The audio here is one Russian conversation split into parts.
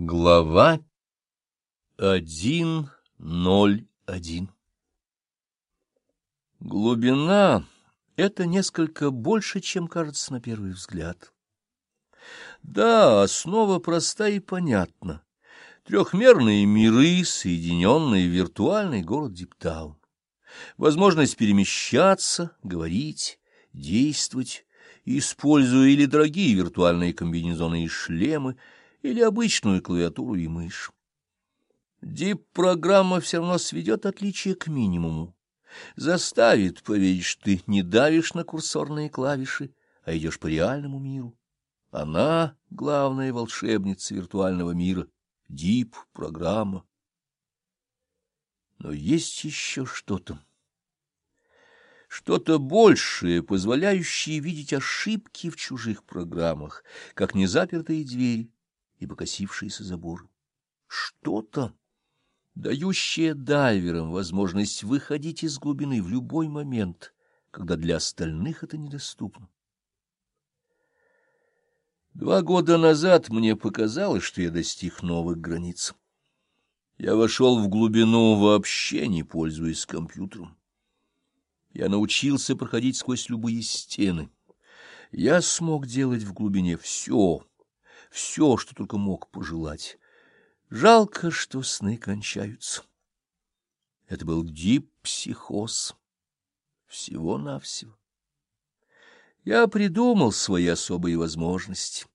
Глава 1.01 Глубина — это несколько больше, чем кажется на первый взгляд. Да, основа проста и понятна. Трехмерные миры, соединенные в виртуальный город Диптаун. Возможность перемещаться, говорить, действовать, используя или дорогие виртуальные комбинезоны и шлемы — или обычную клавиатуру и мышь. Дип-программа все равно сведет отличие к минимуму, заставит поверить, что ты не давишь на курсорные клавиши, а идешь по реальному миру. Она — главная волшебница виртуального мира, дип-программа. Но есть еще что-то. Что-то большее, позволяющее видеть ошибки в чужих программах, как незапертые двери и покосившиеся заборы. Что-то, дающее дайверам возможность выходить из глубины в любой момент, когда для остальных это недоступно. Два года назад мне показалось, что я достиг новых границ. Я вошел в глубину, вообще не пользуясь компьютером. Я научился проходить сквозь любые стены. Я смог делать в глубине все, все, что только мог пожелать. Жалко, что сны кончаются. Это был дипсихоз. Всего-навсего. Я придумал свои особые возможности.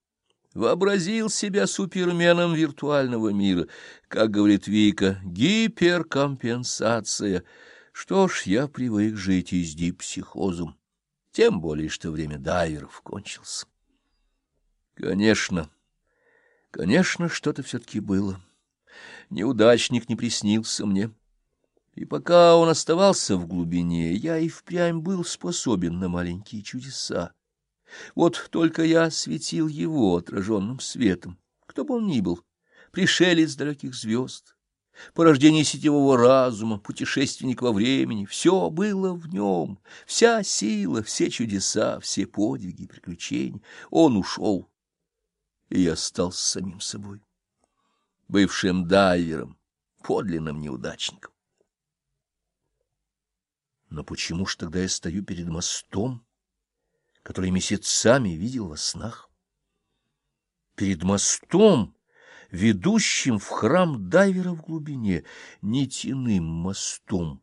Вообразил себя суперменом виртуального мира. Как говорит Вика, гиперкомпенсация. Что ж, я привык жить и с дипсихозом. Тем более, что время дайверов кончилось. Конечно, Конечно, что-то все-таки было. Неудачник не приснился мне. И пока он оставался в глубине, я и впрямь был способен на маленькие чудеса. Вот только я светил его отраженным светом, кто бы он ни был, пришелец далеких звезд, порождение сетевого разума, путешественник во времени, все было в нем, вся сила, все чудеса, все подвиги приключения. Он ушел и я стал самим собой, бывшим дайвером, подлинным неудачником. Но почему ж тогда я стою перед мостом, который месяцами видел во снах? Перед мостом, ведущим в храм дайвера в глубине, нитяным мостом,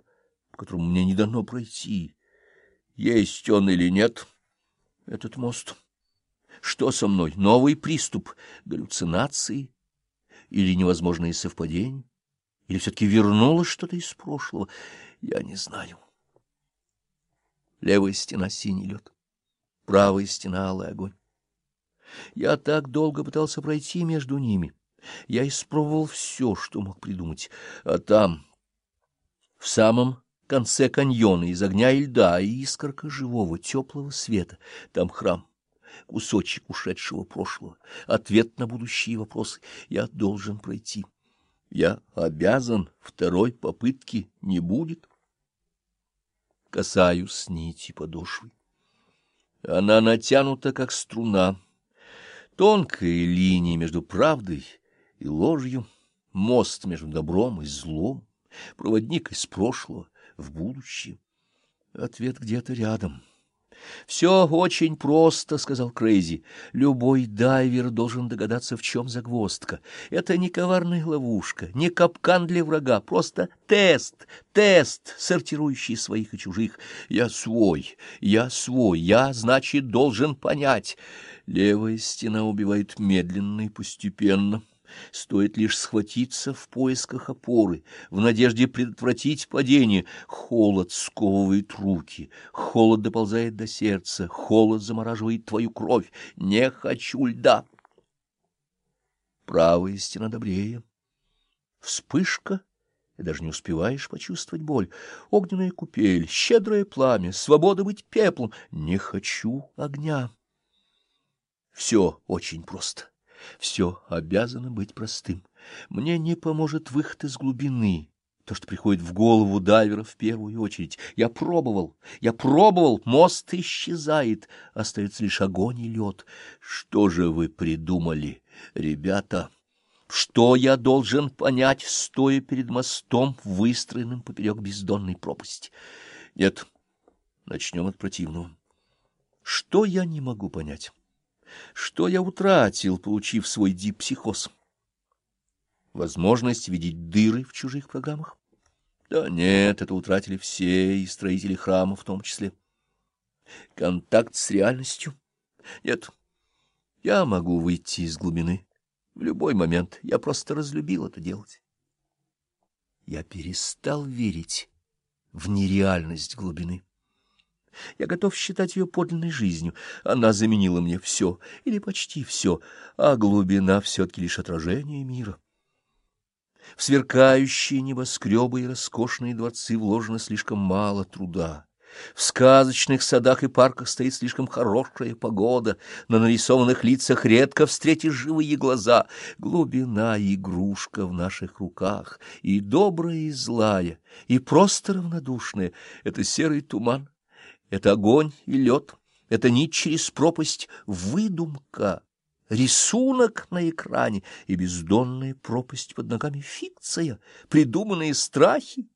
по которому мне не дано пройти. Есть он или нет, этот мост? Что со мной? Новый приступ? Галлюцинации? Или невозможные совпадения? Или все-таки вернулось что-то из прошлого? Я не знаю. Левая стена — синий лед, правая стена — алый огонь. Я так долго пытался пройти между ними. Я испробовал все, что мог придумать. А там, в самом конце каньона, из огня и льда, искорка живого, теплого света, там храм кусочек ушедшего прошлого, ответ на будущие вопросы. Я должен пройти. Я обязан, второй попытки не будет. Касаюсь нити подошвы. Она натянута, как струна. Тонкая линия между правдой и ложью, мост между добром и злом, проводник из прошлого в будущее. Ответ где-то рядом. «Все очень просто», — сказал Крейзи. «Любой дайвер должен догадаться, в чем загвоздка. Это не коварная ловушка, не капкан для врага, просто тест, тест, сортирующий своих и чужих. Я свой, я свой, я, значит, должен понять». Левая стена убивает медленно и постепенно. Стоит лишь схватиться в поисках опоры, в надежде предотвратить падение. Холод сковывает руки, холод доползает до сердца, холод замораживает твою кровь. Не хочу льда. Правая стена добрее. Вспышка, и даже не успеваешь почувствовать боль. Огненная купель, щедрое пламя, свобода быть пеплом. Не хочу огня. Все очень просто. Все обязано быть простым. Мне не поможет выход из глубины, то, что приходит в голову дайвера в первую очередь. Я пробовал, я пробовал, мост исчезает, остается лишь огонь и лед. Что же вы придумали, ребята? Что я должен понять, стоя перед мостом, выстроенным поперек бездонной пропасти? Нет, начнем от противного. Что я не могу понять? Что я утратил, получив свой дипсихоз? Возможность видеть дыры в чужих программах? Да нет, это утратили все, и строители храма в том числе. Контакт с реальностью? Нет, я могу выйти из глубины. В любой момент я просто разлюбил это делать. Я перестал верить в нереальность глубины. Я готов считать ее подлинной жизнью. Она заменила мне все, или почти все, а глубина все-таки лишь отражение мира. В сверкающие небоскребы и роскошные дворцы вложено слишком мало труда. В сказочных садах и парках стоит слишком хорошая погода, на нарисованных лицах редко встретишь живые глаза. Глубина игрушка в наших руках, и добрая, и злая, и просто равнодушная — это серый туман, это огонь и лед, это нить через пропасть, выдумка. Рисунок на экране. И бездонная пропасть под ногами. Фикция, придуманные страхи.